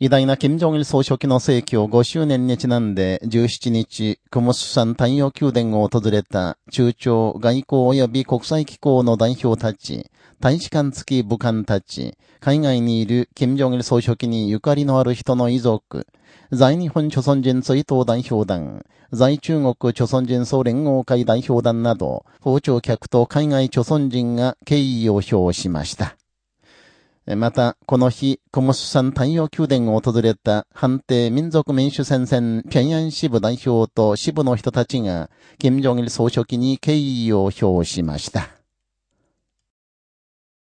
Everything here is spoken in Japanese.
偉大な金正日総書記の逝去5周年にちなんで17日、クムスサン太陽宮殿を訪れた中朝外交及び国際機構の代表たち、大使館付き武官たち、海外にいる金正日総書記にゆかりのある人の遺族、在日本朝鮮人追悼代表団、在中国朝鮮人総連合会代表団など、訪朝客と海外朝鮮人が敬意を表しました。また、この日、コモスさん太陽宮殿を訪れた判定民族民主戦線平安支部代表と支部の人たちが、金正日総書記に敬意を表しました。